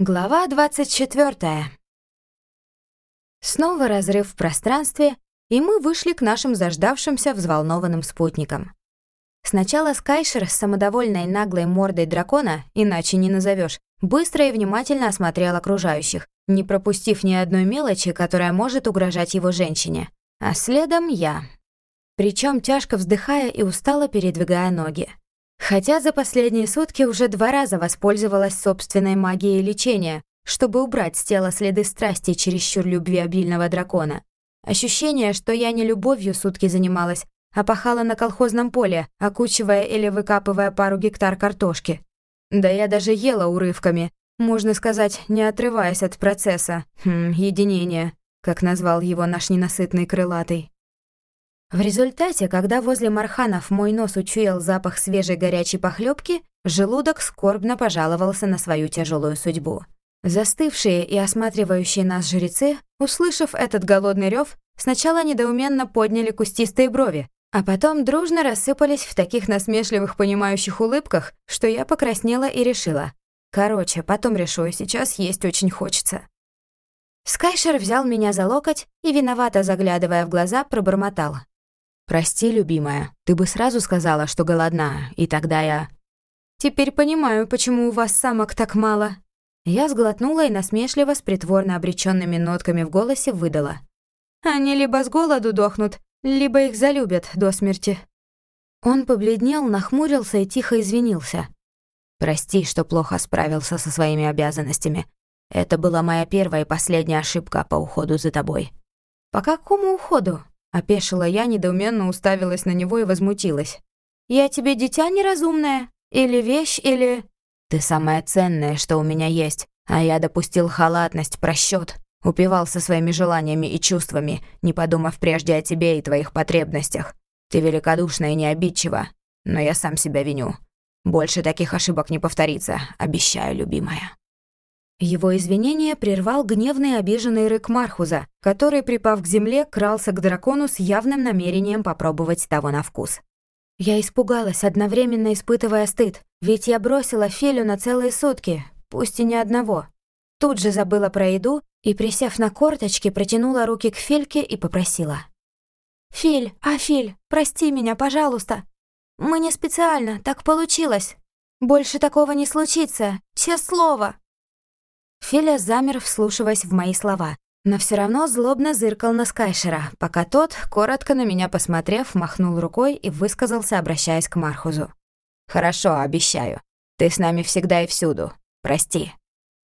Глава 24. Снова разрыв в пространстве, и мы вышли к нашим заждавшимся взволнованным спутникам. Сначала Скайшер с самодовольной наглой мордой дракона, иначе не назовешь, быстро и внимательно осмотрел окружающих, не пропустив ни одной мелочи, которая может угрожать его женщине. А следом я. Причем тяжко вздыхая и устало передвигая ноги. Хотя за последние сутки уже два раза воспользовалась собственной магией лечения, чтобы убрать с тела следы страсти чересчур любви обильного дракона. Ощущение, что я не любовью сутки занималась, а пахала на колхозном поле, окучивая или выкапывая пару гектар картошки. Да я даже ела урывками, можно сказать, не отрываясь от процесса, хм, единения, как назвал его наш ненасытный крылатый. В результате, когда возле Марханов мой нос учуял запах свежей горячей похлебки, желудок скорбно пожаловался на свою тяжелую судьбу. Застывшие и осматривающие нас жрецы, услышав этот голодный рев, сначала недоуменно подняли кустистые брови, а потом дружно рассыпались в таких насмешливых понимающих улыбках, что я покраснела и решила. Короче, потом решу, сейчас есть очень хочется. Скайшер взял меня за локоть и, виновато заглядывая в глаза, пробормотал. «Прости, любимая, ты бы сразу сказала, что голодна, и тогда я...» «Теперь понимаю, почему у вас самок так мало». Я сглотнула и насмешливо с притворно обречёнными нотками в голосе выдала. «Они либо с голоду дохнут, либо их залюбят до смерти». Он побледнел, нахмурился и тихо извинился. «Прости, что плохо справился со своими обязанностями. Это была моя первая и последняя ошибка по уходу за тобой». «По какому уходу?» Опешила я, недоуменно уставилась на него и возмутилась. «Я тебе дитя неразумное? Или вещь, или...» «Ты самое ценное, что у меня есть, а я допустил халатность, просчёт, упивался своими желаниями и чувствами, не подумав прежде о тебе и твоих потребностях. Ты великодушна и необидчива, но я сам себя виню. Больше таких ошибок не повторится, обещаю, любимая». Его извинения прервал гневный обиженный рык Мархуза, который, припав к земле, крался к дракону с явным намерением попробовать того на вкус. Я испугалась, одновременно испытывая стыд, ведь я бросила Фелю на целые сутки, пусть и не одного. Тут же забыла про еду и, присев на корточки, протянула руки к Фельке и попросила. «Филь, а Филь, прости меня, пожалуйста. Мы не специально, так получилось. Больше такого не случится, честное слово». Филя замер, вслушиваясь в мои слова, но все равно злобно зыркал на Скайшера, пока тот, коротко на меня посмотрев, махнул рукой и высказался, обращаясь к Мархузу. «Хорошо, обещаю. Ты с нами всегда и всюду. Прости».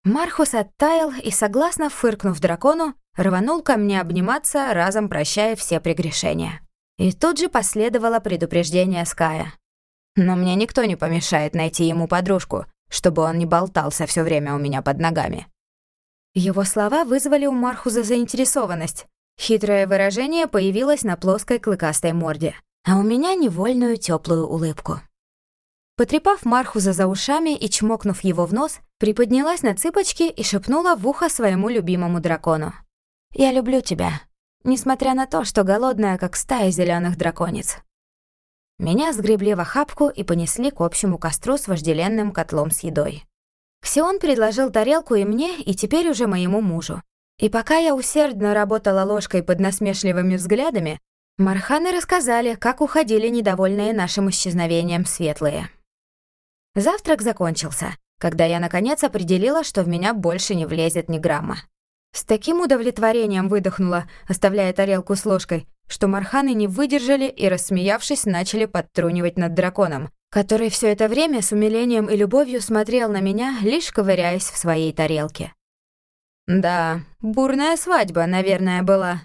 Мархус оттаял и, согласно фыркнув дракону, рванул ко мне обниматься, разом прощая все прегрешения. И тут же последовало предупреждение Ская. «Но мне никто не помешает найти ему подружку, чтобы он не болтался все время у меня под ногами». Его слова вызвали у Мархуза заинтересованность. Хитрое выражение появилось на плоской клыкастой морде, а у меня невольную теплую улыбку. Потрепав Мархуза за ушами и чмокнув его в нос, приподнялась на цыпочки и шепнула в ухо своему любимому дракону. «Я люблю тебя, несмотря на то, что голодная, как стая зеленых драконец». Меня сгребли в охапку и понесли к общему костру с вожделенным котлом с едой. Ксион предложил тарелку и мне, и теперь уже моему мужу. И пока я усердно работала ложкой под насмешливыми взглядами, Марханы рассказали, как уходили недовольные нашим исчезновением светлые. Завтрак закончился, когда я наконец определила, что в меня больше не влезет ни грамма. С таким удовлетворением выдохнула, оставляя тарелку с ложкой, что марханы не выдержали и, рассмеявшись, начали подтрунивать над драконом, который все это время с умилением и любовью смотрел на меня, лишь ковыряясь в своей тарелке. Да, бурная свадьба, наверное, была.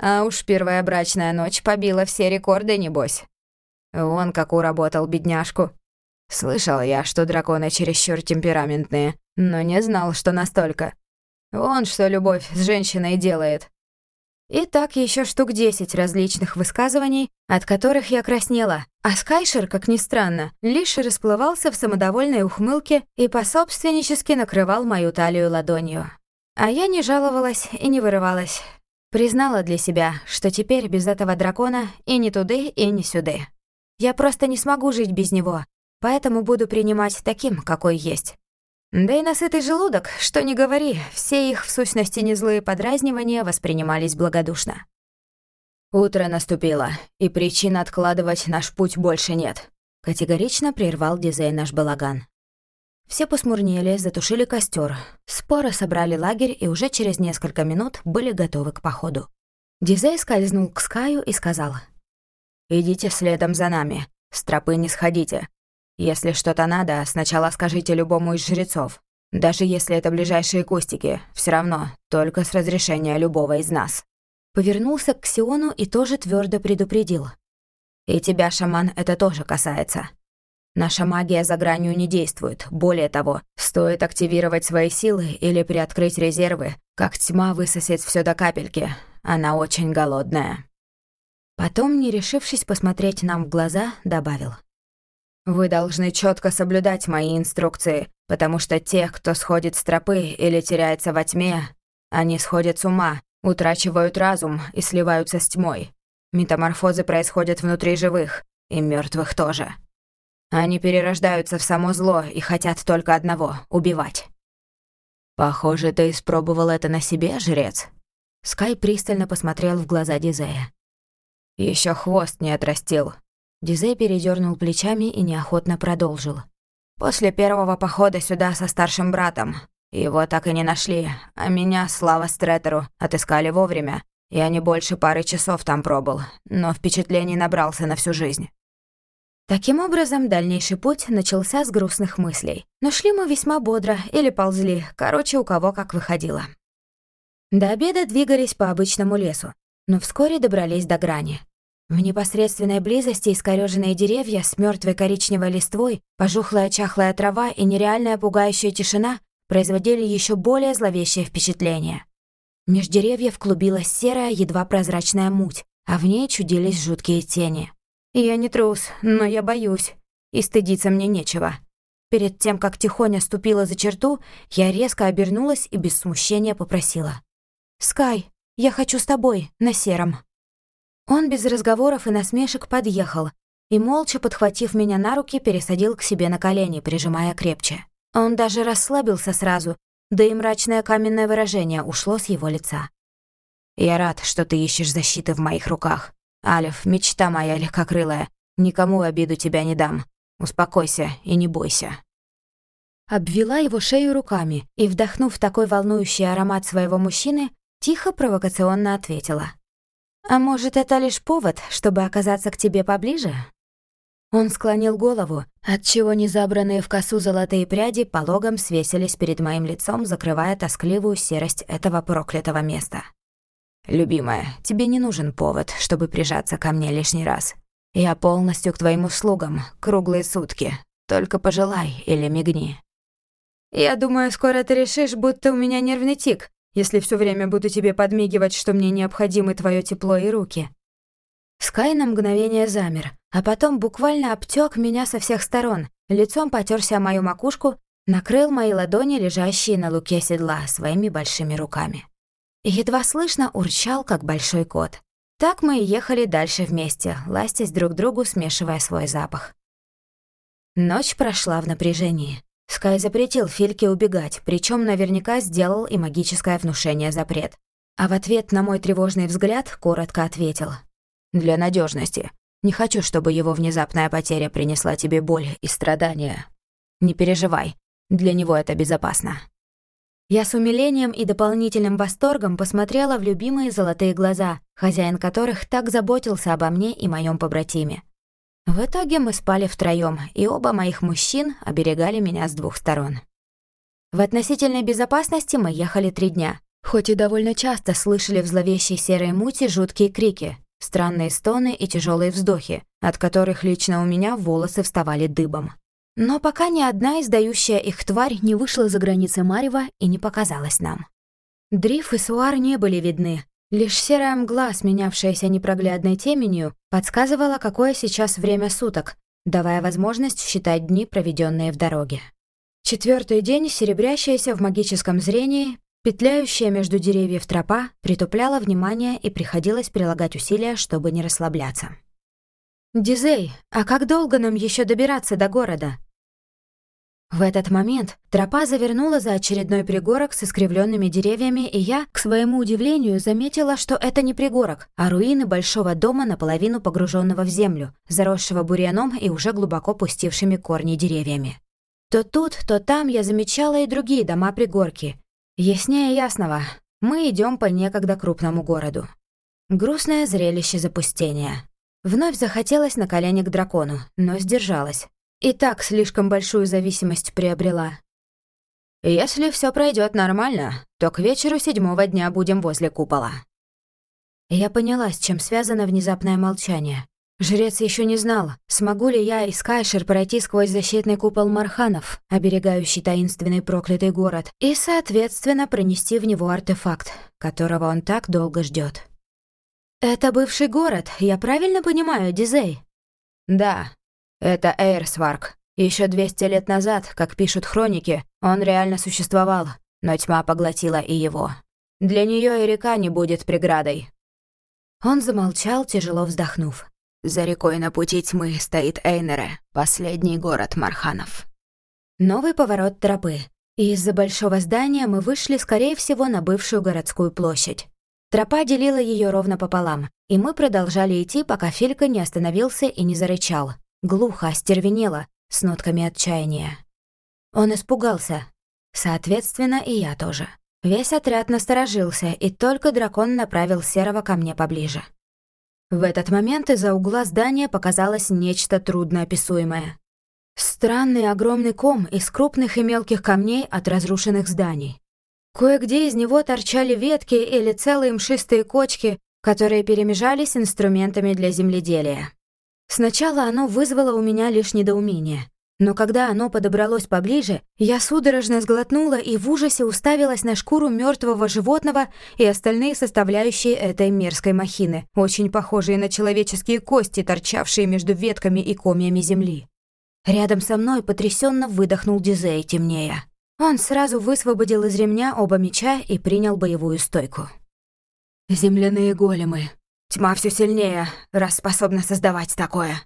А уж первая брачная ночь побила все рекорды, небось. Вон как уработал бедняжку. Слышал я, что драконы чересчур темпераментные, но не знал, что настолько. Вон что любовь с женщиной делает. И так еще штук десять различных высказываний, от которых я краснела, а Скайшер, как ни странно, лишь расплывался в самодовольной ухмылке и пособственнически накрывал мою талию ладонью. А я не жаловалась и не вырывалась. Признала для себя, что теперь без этого дракона и не туды, и не сюды. Я просто не смогу жить без него, поэтому буду принимать таким, какой есть. Да и насытый желудок, что не говори, все их в сущности незлые подразнивания воспринимались благодушно. «Утро наступило, и причин откладывать наш путь больше нет», — категорично прервал Дизей наш балаган. Все посмурнели, затушили костер, споро собрали лагерь и уже через несколько минут были готовы к походу. Дизей скользнул к Скаю и сказал. «Идите следом за нами, с тропы не сходите. Если что-то надо, сначала скажите любому из жрецов. Даже если это ближайшие кустики, все равно, только с разрешения любого из нас». Повернулся к Сиону и тоже твердо предупредил. «И тебя, шаман, это тоже касается. Наша магия за гранью не действует. Более того, стоит активировать свои силы или приоткрыть резервы, как тьма высосет все до капельки. Она очень голодная». Потом, не решившись посмотреть нам в глаза, добавил. «Вы должны четко соблюдать мои инструкции, потому что тех, кто сходит с тропы или теряется во тьме, они сходят с ума, утрачивают разум и сливаются с тьмой. Метаморфозы происходят внутри живых, и мертвых тоже. Они перерождаются в само зло и хотят только одного — убивать. «Похоже, ты испробовал это на себе, жрец?» Скай пристально посмотрел в глаза Дизея. Еще хвост не отрастил». Дизей передернул плечами и неохотно продолжил. «После первого похода сюда со старшим братом. Его так и не нашли, а меня, слава Стретеру, отыскали вовремя. Я не больше пары часов там пробыл, но впечатлений набрался на всю жизнь. Таким образом, дальнейший путь начался с грустных мыслей. Но шли мы весьма бодро или ползли, короче, у кого как выходило. До обеда двигались по обычному лесу, но вскоре добрались до грани. В непосредственной близости искорёженные деревья с мертвой коричневой листвой, пожухлая чахлая трава и нереальная пугающая тишина производили еще более зловещее впечатление. Меж деревьев клубилась серая, едва прозрачная муть, а в ней чудились жуткие тени. Я не трус, но я боюсь. И стыдиться мне нечего. Перед тем, как тихоня ступила за черту, я резко обернулась и без смущения попросила. «Скай, я хочу с тобой, на сером». Он без разговоров и насмешек подъехал и, молча подхватив меня на руки, пересадил к себе на колени, прижимая крепче. Он даже расслабился сразу, да и мрачное каменное выражение ушло с его лица. «Я рад, что ты ищешь защиты в моих руках. Алиф, мечта моя легкокрылая, никому обиду тебя не дам. Успокойся и не бойся». Обвела его шею руками и, вдохнув такой волнующий аромат своего мужчины, тихо провокационно ответила. «А может, это лишь повод, чтобы оказаться к тебе поближе?» Он склонил голову, отчего незабранные в косу золотые пряди пологом свесились перед моим лицом, закрывая тоскливую серость этого проклятого места. «Любимая, тебе не нужен повод, чтобы прижаться ко мне лишний раз. Я полностью к твоим услугам, круглые сутки. Только пожелай или мигни». «Я думаю, скоро ты решишь, будто у меня нервный тик, если все время буду тебе подмигивать, что мне необходимы твое тепло и руки». Скай на мгновение замер, а потом буквально обтек меня со всех сторон, лицом потерся мою макушку, накрыл мои ладони, лежащие на луке седла, своими большими руками едва слышно урчал, как большой кот. Так мы и ехали дальше вместе, ластясь друг другу, смешивая свой запах. Ночь прошла в напряжении. Скай запретил Фильке убегать, причем наверняка сделал и магическое внушение запрет. А в ответ на мой тревожный взгляд коротко ответил. «Для надежности. Не хочу, чтобы его внезапная потеря принесла тебе боль и страдания. Не переживай, для него это безопасно». Я с умилением и дополнительным восторгом посмотрела в любимые золотые глаза, хозяин которых так заботился обо мне и моем побратиме. В итоге мы спали втроём, и оба моих мужчин оберегали меня с двух сторон. В относительной безопасности мы ехали три дня, хоть и довольно часто слышали в зловещей серой мути жуткие крики, странные стоны и тяжелые вздохи, от которых лично у меня волосы вставали дыбом. Но пока ни одна издающая их тварь не вышла за границы Марева и не показалась нам. Дриф и Суар не были видны. Лишь серая мгла, сменявшаяся непроглядной теменью, подсказывала, какое сейчас время суток, давая возможность считать дни, проведенные в дороге. Четвертый день, серебрящаяся в магическом зрении, петляющая между деревьев тропа, притупляла внимание и приходилось прилагать усилия, чтобы не расслабляться. «Дизей, а как долго нам еще добираться до города?» В этот момент тропа завернула за очередной пригорок с искривленными деревьями, и я, к своему удивлению, заметила, что это не пригорок, а руины большого дома, наполовину погруженного в землю, заросшего бурьяном и уже глубоко пустившими корни деревьями. То тут, то там я замечала и другие дома-пригорки. Яснее ясного, мы идем по некогда крупному городу. Грустное зрелище запустения. Вновь захотелось на колени к дракону, но сдержалась. И так слишком большую зависимость приобрела. Если все пройдет нормально, то к вечеру седьмого дня будем возле купола. Я поняла, с чем связано внезапное молчание. Жрец еще не знал, смогу ли я и Скайшер пройти сквозь защитный купол Марханов, оберегающий таинственный проклятый город, и, соответственно, пронести в него артефакт, которого он так долго ждет. «Это бывший город, я правильно понимаю, Дизей?» «Да, это Эйрсварк. Еще 200 лет назад, как пишут хроники, он реально существовал, но тьма поглотила и его. Для нее и река не будет преградой. Он замолчал, тяжело вздохнув. За рекой на пути тьмы стоит Эйнере, последний город Марханов. Новый поворот тропы. Из-за большого здания мы вышли, скорее всего, на бывшую городскую площадь. Тропа делила ее ровно пополам, и мы продолжали идти, пока Филька не остановился и не зарычал глухо остервенела, с нотками отчаяния. Он испугался. Соответственно, и я тоже. Весь отряд насторожился, и только дракон направил Серого ко мне поближе. В этот момент из-за угла здания показалось нечто трудноописуемое. Странный огромный ком из крупных и мелких камней от разрушенных зданий. Кое-где из него торчали ветки или целые мшистые кочки, которые перемежались инструментами для земледелия. Сначала оно вызвало у меня лишь недоумение. Но когда оно подобралось поближе, я судорожно сглотнула и в ужасе уставилась на шкуру мертвого животного и остальные составляющие этой мерзкой махины, очень похожие на человеческие кости, торчавшие между ветками и комьями земли. Рядом со мной потрясенно выдохнул Дизей темнее. Он сразу высвободил из ремня оба меча и принял боевую стойку. «Земляные големы», Тьма все сильнее, раз способна создавать такое.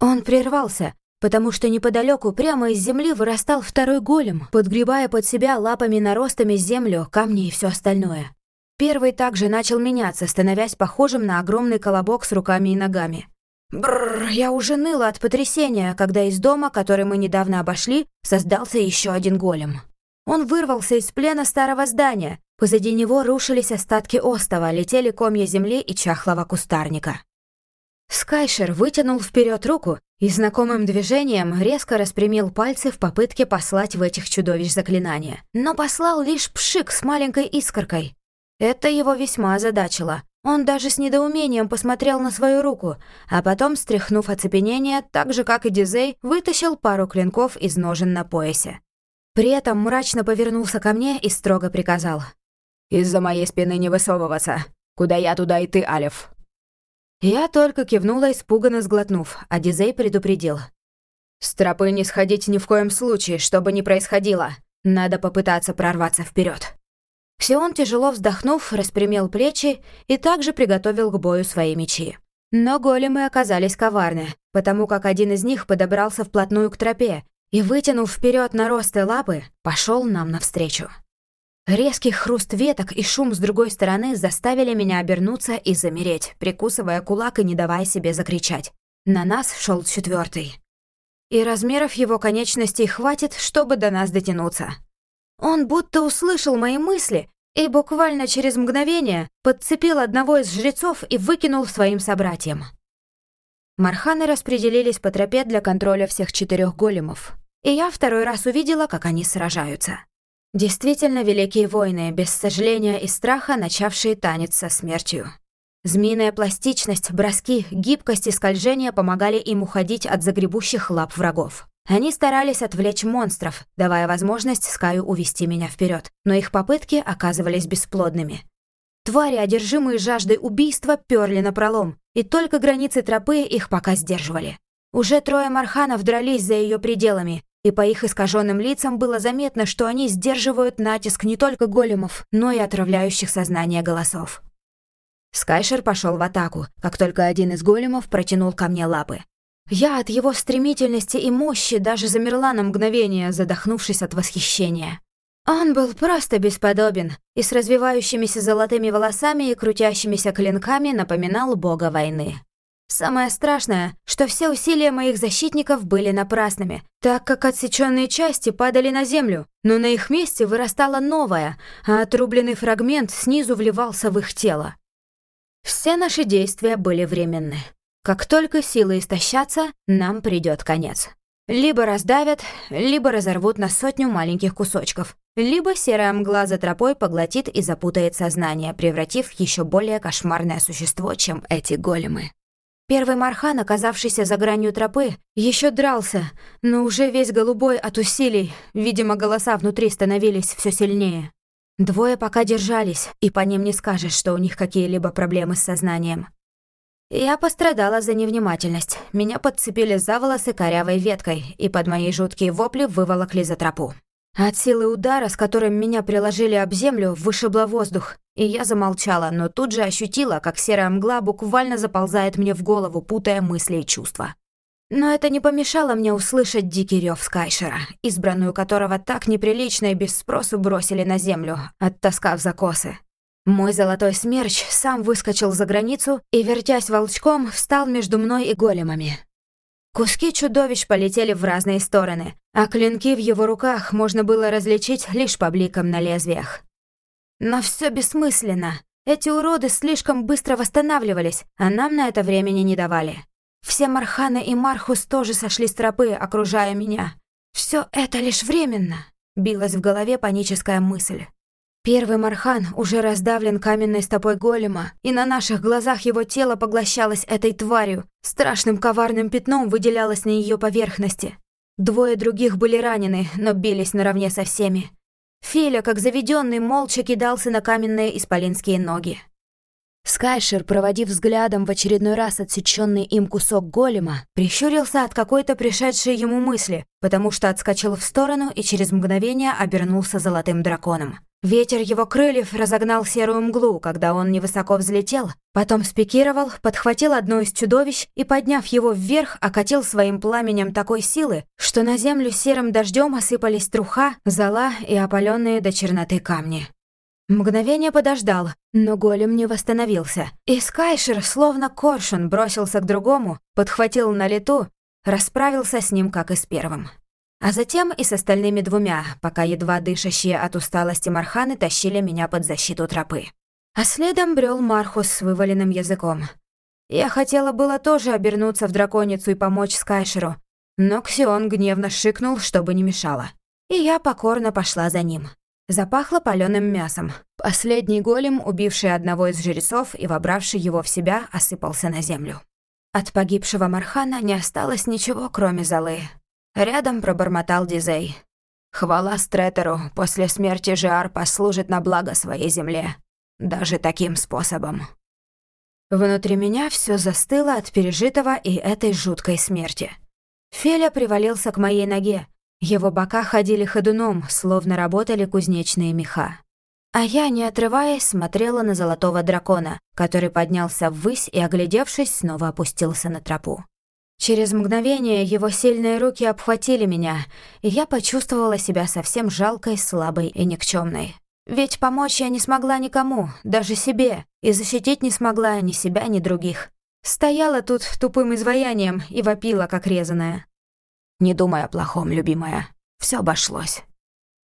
Он прервался, потому что неподалеку прямо из земли вырастал второй голем, подгребая под себя лапами наростами землю, камни и все остальное. Первый также начал меняться, становясь похожим на огромный колобок с руками и ногами. Бррр, я уже ныла от потрясения, когда из дома, который мы недавно обошли, создался еще один голем. Он вырвался из плена старого здания, Позади него рушились остатки остова, летели комья земли и чахлого кустарника. Скайшер вытянул вперед руку и знакомым движением резко распрямил пальцы в попытке послать в этих чудовищ заклинание, но послал лишь пшик с маленькой искоркой. Это его весьма озадачило. Он даже с недоумением посмотрел на свою руку, а потом, стряхнув оцепенение, так же, как и Дизей, вытащил пару клинков из ножен на поясе. При этом мрачно повернулся ко мне и строго приказал. Из-за моей спины не высовываться. Куда я, туда и ты, Алиф». Я только кивнула, испуганно сглотнув, а Дизей предупредил. «С тропы не сходить ни в коем случае, что бы ни происходило. Надо попытаться прорваться вперед. Все он, тяжело вздохнув, распрямил плечи и также приготовил к бою свои мечи. Но големы оказались коварны, потому как один из них подобрался вплотную к тропе и, вытянув вперед наросты лапы, пошел нам навстречу. Резкий хруст веток и шум с другой стороны заставили меня обернуться и замереть, прикусывая кулак и не давая себе закричать. На нас шел четвертый. И размеров его конечностей хватит, чтобы до нас дотянуться. Он будто услышал мои мысли и буквально через мгновение подцепил одного из жрецов и выкинул своим собратьям. Марханы распределились по тропе для контроля всех четырех големов, и я второй раз увидела, как они сражаются. Действительно великие войны, без сожаления и страха, начавшие танец со смертью. Змеиная пластичность, броски, гибкость и скольжение помогали им уходить от загребущих лап врагов. Они старались отвлечь монстров, давая возможность Скаю увести меня вперед, но их попытки оказывались бесплодными. Твари, одержимые жаждой убийства, перли напролом, и только границы тропы их пока сдерживали. Уже трое марханов дрались за ее пределами, и по их искаженным лицам было заметно, что они сдерживают натиск не только големов, но и отравляющих сознание голосов. Скайшер пошел в атаку, как только один из големов протянул ко мне лапы. Я от его стремительности и мощи даже замерла на мгновение, задохнувшись от восхищения. Он был просто бесподобен и с развивающимися золотыми волосами и крутящимися клинками напоминал бога войны. Самое страшное, что все усилия моих защитников были напрасными, так как отсеченные части падали на землю, но на их месте вырастала новая, а отрубленный фрагмент снизу вливался в их тело. Все наши действия были временны. Как только силы истощатся, нам придет конец. Либо раздавят, либо разорвут на сотню маленьких кусочков, либо серая мгла за тропой поглотит и запутает сознание, превратив в еще более кошмарное существо, чем эти големы. Первый Мархан, оказавшийся за гранью тропы, еще дрался, но уже весь голубой от усилий, видимо, голоса внутри становились все сильнее. Двое пока держались, и по ним не скажешь, что у них какие-либо проблемы с сознанием. Я пострадала за невнимательность. Меня подцепили за волосы корявой веткой, и под мои жуткие вопли выволокли за тропу. От силы удара, с которым меня приложили об землю, вышибло воздух, и я замолчала, но тут же ощутила, как серая мгла буквально заползает мне в голову, путая мысли и чувства. Но это не помешало мне услышать дикий рёв Скайшера, избранную которого так неприлично и без спросу бросили на землю, оттаскав за косы. Мой золотой смерч сам выскочил за границу и, вертясь волчком, встал между мной и големами. Куски чудовищ полетели в разные стороны, а клинки в его руках можно было различить лишь по бликам на лезвиях. Но все бессмысленно. Эти уроды слишком быстро восстанавливались, а нам на это времени не давали. Все Марханы и Мархус тоже сошли с тропы, окружая меня. Все это лишь временно, билась в голове паническая мысль. Первый Мархан уже раздавлен каменной стопой голема, и на наших глазах его тело поглощалось этой тварью, страшным коварным пятном выделялось на ее поверхности. Двое других были ранены, но бились наравне со всеми. Филя, как заведенный, молча кидался на каменные исполинские ноги. Скайшер, проводив взглядом в очередной раз отсеченный им кусок голема, прищурился от какой-то пришедшей ему мысли, потому что отскочил в сторону и через мгновение обернулся золотым драконом. Ветер его крыльев разогнал серую мглу, когда он невысоко взлетел, потом спикировал, подхватил одно из чудовищ и, подняв его вверх, окатил своим пламенем такой силы, что на землю серым дождем осыпались труха, зола и опаленные до черноты камни. Мгновение подождал, но голем не восстановился, и Скайшер, словно коршун, бросился к другому, подхватил на лету, расправился с ним, как и с первым. А затем и с остальными двумя, пока едва дышащие от усталости Марханы тащили меня под защиту тропы. А следом брел Мархус с вываленным языком. Я хотела было тоже обернуться в драконицу и помочь Скайшеру, но Ксион гневно шикнул, чтобы не мешало. И я покорно пошла за ним. Запахло палёным мясом. Последний голем, убивший одного из жрецов и вобравший его в себя, осыпался на землю. От погибшего Мархана не осталось ничего, кроме золы. Рядом пробормотал Дизей. Хвала Стретеру, после смерти Жиар послужит на благо своей земле. Даже таким способом. Внутри меня все застыло от пережитого и этой жуткой смерти. Феля привалился к моей ноге. Его бока ходили ходуном, словно работали кузнечные меха. А я, не отрываясь, смотрела на золотого дракона, который поднялся ввысь и, оглядевшись, снова опустился на тропу. Через мгновение его сильные руки обхватили меня, и я почувствовала себя совсем жалкой, слабой и никчемной. Ведь помочь я не смогла никому, даже себе, и защитить не смогла ни себя, ни других. Стояла тут тупым изваянием и вопила, как резаная. «Не думай о плохом, любимая. Все обошлось».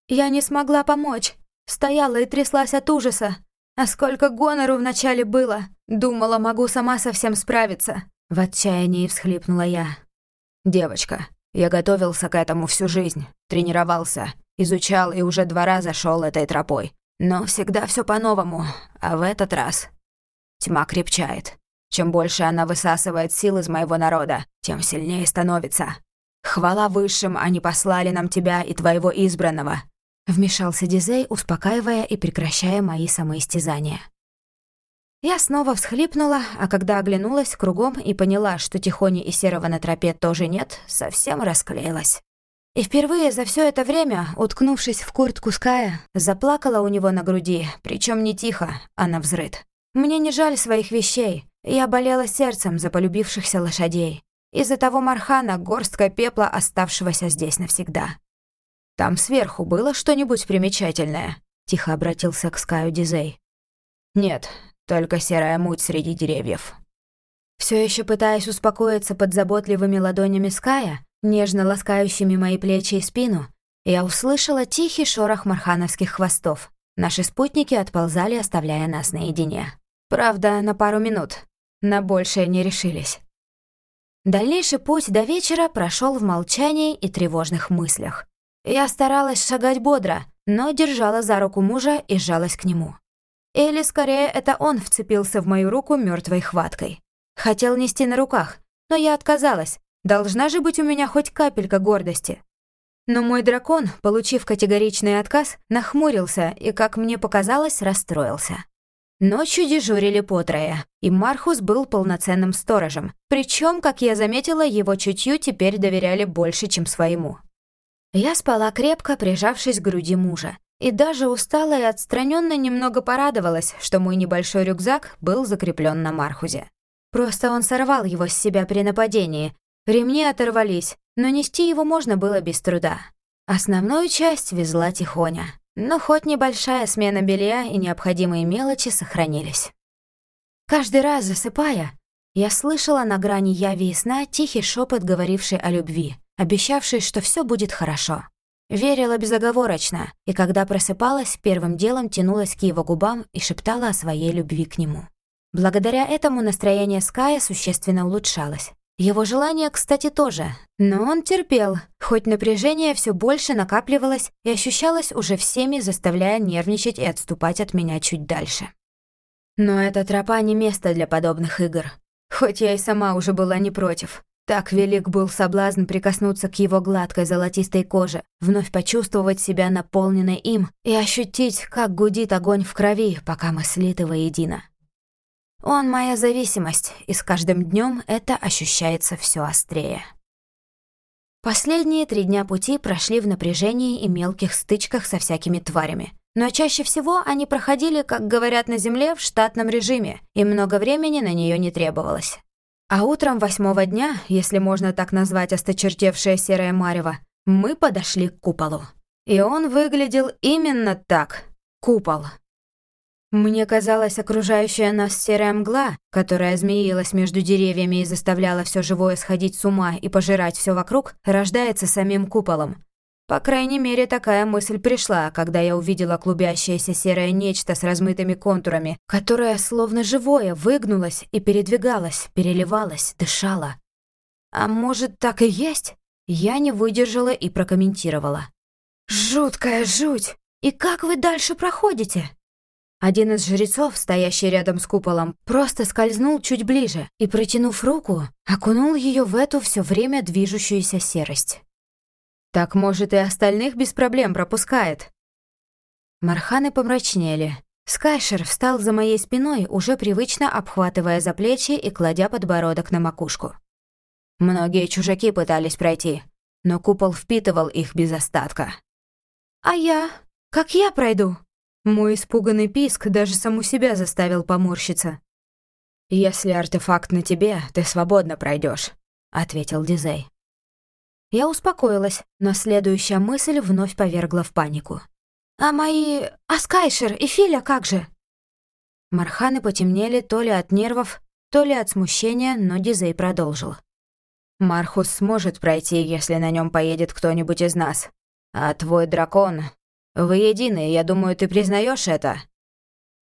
Я не смогла помочь. Стояла и тряслась от ужаса. А сколько гонору вначале было. Думала, могу сама совсем справиться. В отчаянии всхлипнула я. «Девочка, я готовился к этому всю жизнь, тренировался, изучал и уже два раза шел этой тропой. Но всегда все по-новому, а в этот раз тьма крепчает. Чем больше она высасывает сил из моего народа, тем сильнее становится. Хвала высшим, они послали нам тебя и твоего избранного». Вмешался Дизей, успокаивая и прекращая мои самоистязания. Я снова всхлипнула, а когда оглянулась кругом и поняла, что Тихони и Серого на тропе тоже нет, совсем расклеилась. И впервые за все это время, уткнувшись в куртку Ская, заплакала у него на груди, причем не тихо, а на взрыд. Мне не жаль своих вещей, я болела сердцем за полюбившихся лошадей. Из-за того Мархана горстка пепла, оставшегося здесь навсегда. «Там сверху было что-нибудь примечательное?» — тихо обратился к Скаю Дизей. «Нет, только серая муть среди деревьев». Все еще пытаясь успокоиться под заботливыми ладонями Ская, нежно ласкающими мои плечи и спину, я услышала тихий шорох мархановских хвостов. Наши спутники отползали, оставляя нас наедине. Правда, на пару минут. На большее не решились. Дальнейший путь до вечера прошел в молчании и тревожных мыслях. Я старалась шагать бодро, но держала за руку мужа и сжалась к нему. Или, скорее, это он вцепился в мою руку мертвой хваткой. Хотел нести на руках, но я отказалась. Должна же быть у меня хоть капелька гордости. Но мой дракон, получив категоричный отказ, нахмурился и, как мне показалось, расстроился. Ночью дежурили по трое, и Мархус был полноценным сторожем. Причем, как я заметила, его чутью теперь доверяли больше, чем своему. Я спала крепко, прижавшись к груди мужа. И даже устала и отстраненно немного порадовалась, что мой небольшой рюкзак был закреплен на Мархузе. Просто он сорвал его с себя при нападении. Ремни оторвались, но нести его можно было без труда. Основную часть везла Тихоня. Но хоть небольшая смена белья и необходимые мелочи сохранились. Каждый раз засыпая, я слышала на грани яви и сна тихий шепот, говоривший о любви, обещавший, что все будет хорошо. Верила безоговорочно, и когда просыпалась, первым делом тянулась к его губам и шептала о своей любви к нему. Благодаря этому настроение Ская существенно улучшалось. Его желание, кстати, тоже. Но он терпел, хоть напряжение все больше накапливалось и ощущалось уже всеми, заставляя нервничать и отступать от меня чуть дальше. Но эта тропа не место для подобных игр. Хоть я и сама уже была не против. Так велик был соблазн прикоснуться к его гладкой золотистой коже, вновь почувствовать себя наполненной им и ощутить, как гудит огонь в крови, пока мы слиты воедино. Он моя зависимость, и с каждым днем это ощущается все острее. Последние три дня пути прошли в напряжении и мелких стычках со всякими тварями. Но чаще всего они проходили, как говорят на Земле, в штатном режиме, и много времени на нее не требовалось. А утром восьмого дня, если можно так назвать осточертевшее серое марево, мы подошли к куполу. И он выглядел именно так — купол. Мне казалось, окружающая нас серая мгла, которая змеилась между деревьями и заставляла все живое сходить с ума и пожирать все вокруг, рождается самим куполом. По крайней мере, такая мысль пришла, когда я увидела клубящееся серое нечто с размытыми контурами, которое, словно живое, выгнулось и передвигалось, переливалось, дышало. А может, так и есть? Я не выдержала и прокомментировала. «Жуткая жуть! И как вы дальше проходите?» Один из жрецов, стоящий рядом с куполом, просто скользнул чуть ближе и, протянув руку, окунул ее в эту все время движущуюся серость. «Так, может, и остальных без проблем пропускает?» Марханы помрачнели. Скайшер встал за моей спиной, уже привычно обхватывая за плечи и кладя подбородок на макушку. Многие чужаки пытались пройти, но купол впитывал их без остатка. «А я? Как я пройду?» Мой испуганный писк даже саму себя заставил поморщиться. «Если артефакт на тебе, ты свободно пройдешь, ответил Дизей. Я успокоилась, но следующая мысль вновь повергла в панику. «А мои... А Скайшер и Филя как же?» Марханы потемнели то ли от нервов, то ли от смущения, но Дизей продолжил. «Мархус сможет пройти, если на нем поедет кто-нибудь из нас. А твой дракон, вы едины, я думаю, ты признаешь это?»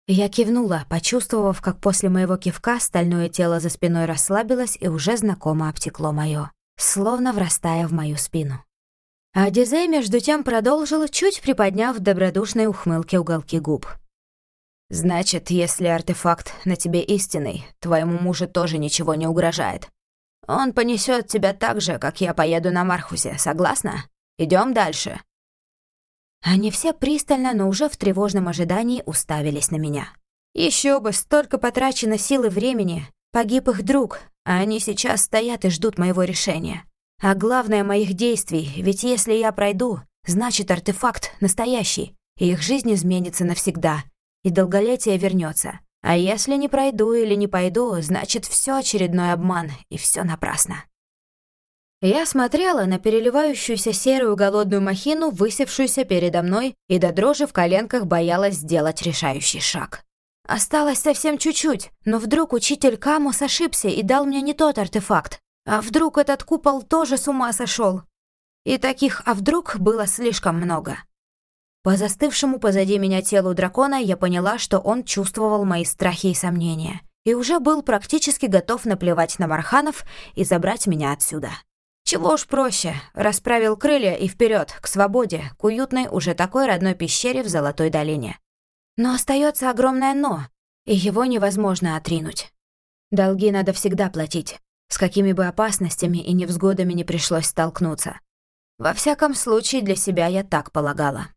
Я кивнула, почувствовав, как после моего кивка стальное тело за спиной расслабилось и уже знакомо обтекло моё, словно врастая в мою спину. А Дизей между тем продолжил, чуть приподняв в добродушной ухмылке уголки губ. «Значит, если артефакт на тебе истинный, твоему мужу тоже ничего не угрожает. Он понесет тебя так же, как я поеду на Мархусе, согласна? Идем дальше». Они все пристально, но уже в тревожном ожидании уставились на меня. Еще бы, столько потрачено сил и времени. Погиб их друг, а они сейчас стоят и ждут моего решения. А главное, моих действий, ведь если я пройду, значит артефакт настоящий, и их жизнь изменится навсегда, и долголетие вернется. А если не пройду или не пойду, значит все очередной обман, и все напрасно. Я смотрела на переливающуюся серую голодную махину, высевшуюся передо мной, и до дрожи в коленках боялась сделать решающий шаг. Осталось совсем чуть-чуть, но вдруг учитель Камус ошибся и дал мне не тот артефакт. А вдруг этот купол тоже с ума сошел? И таких «а вдруг» было слишком много. По застывшему позади меня телу дракона я поняла, что он чувствовал мои страхи и сомнения, и уже был практически готов наплевать на Марханов и забрать меня отсюда. Чего уж проще, расправил крылья и вперед к свободе, к уютной, уже такой родной пещере в Золотой долине. Но остается огромное «но», и его невозможно отринуть. Долги надо всегда платить, с какими бы опасностями и невзгодами не пришлось столкнуться. Во всяком случае, для себя я так полагала.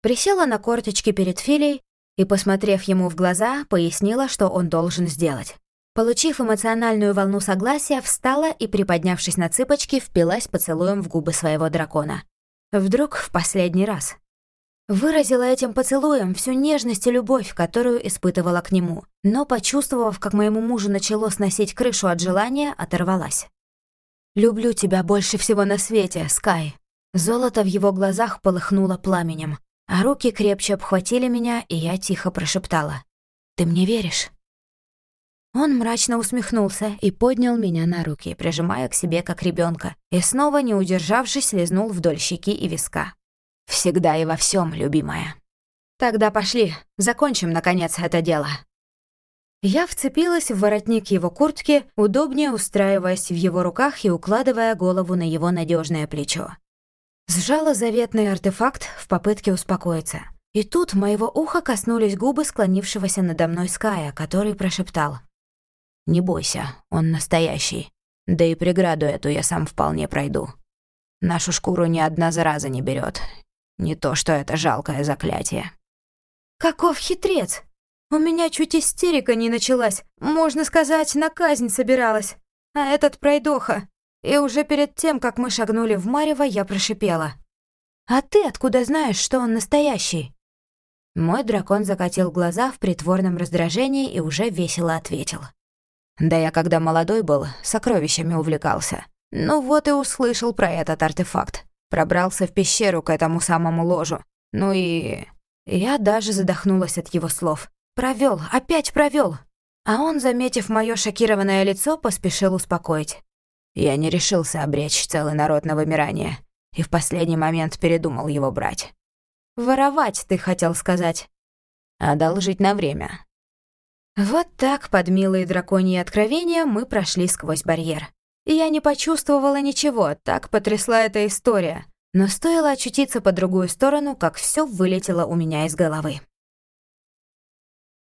Присела на корточки перед Филей и, посмотрев ему в глаза, пояснила, что он должен сделать. Получив эмоциональную волну согласия, встала и, приподнявшись на цыпочки, впилась поцелуем в губы своего дракона. Вдруг в последний раз. Выразила этим поцелуем всю нежность и любовь, которую испытывала к нему, но, почувствовав, как моему мужу начало сносить крышу от желания, оторвалась. «Люблю тебя больше всего на свете, Скай». Золото в его глазах полыхнуло пламенем, а руки крепче обхватили меня, и я тихо прошептала. «Ты мне веришь?» Он мрачно усмехнулся и поднял меня на руки, прижимая к себе как ребенка, и снова, не удержавшись, лизнул вдоль щеки и виска. «Всегда и во всем, любимая». «Тогда пошли, закончим, наконец, это дело». Я вцепилась в воротник его куртки, удобнее устраиваясь в его руках и укладывая голову на его надежное плечо. Сжала заветный артефакт в попытке успокоиться. И тут моего уха коснулись губы склонившегося надо мной Ская, который прошептал. «Не бойся, он настоящий. Да и преграду эту я сам вполне пройду. Нашу шкуру ни одна зараза не берет. Не то, что это жалкое заклятие». «Каков хитрец!» У меня чуть истерика не началась. Можно сказать, на казнь собиралась. А этот пройдоха. И уже перед тем, как мы шагнули в Марево, я прошипела. «А ты откуда знаешь, что он настоящий?» Мой дракон закатил глаза в притворном раздражении и уже весело ответил. «Да я, когда молодой был, сокровищами увлекался. Ну вот и услышал про этот артефакт. Пробрался в пещеру к этому самому ложу. Ну и... Я даже задохнулась от его слов. Провел, опять провел. А он, заметив мое шокированное лицо, поспешил успокоить. Я не решился обречь целый народ на вымирание, и в последний момент передумал его брать. «Воровать, ты хотел сказать?» «Одолжить на время». Вот так, под милые драконьи откровения, мы прошли сквозь барьер. Я не почувствовала ничего, так потрясла эта история. Но стоило очутиться по другую сторону, как все вылетело у меня из головы.